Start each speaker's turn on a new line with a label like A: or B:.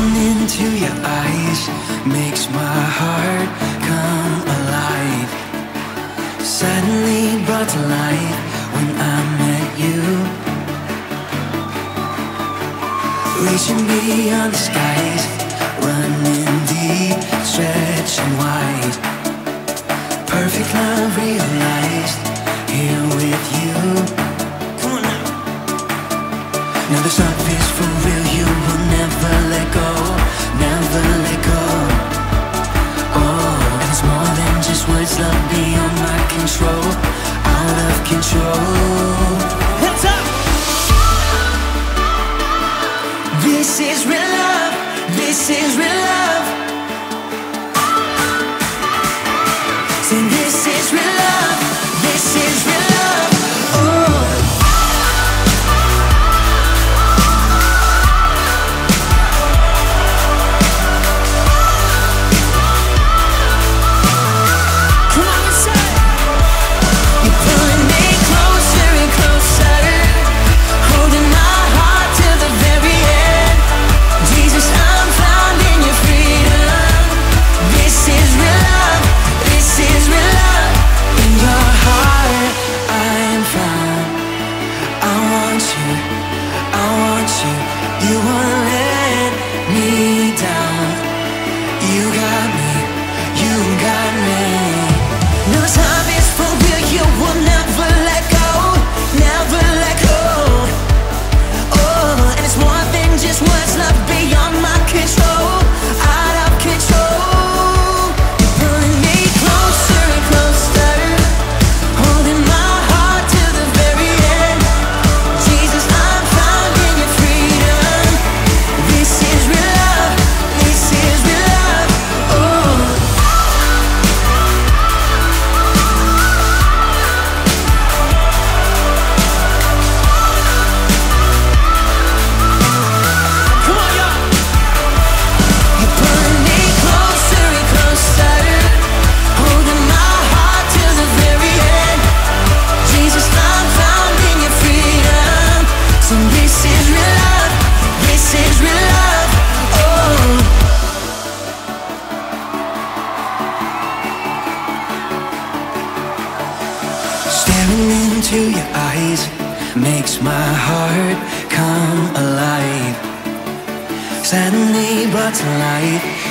A: Looking into your eyes makes my heart come alive. Suddenly brought to life when I met you. Reaching beyond the skies, running deep, stretching wide. Perfect love, real control, out of control. Hands up! This is real love, this is real love. Sing, this is real love, this is real your eyes makes my heart come alive. Suddenly brought to life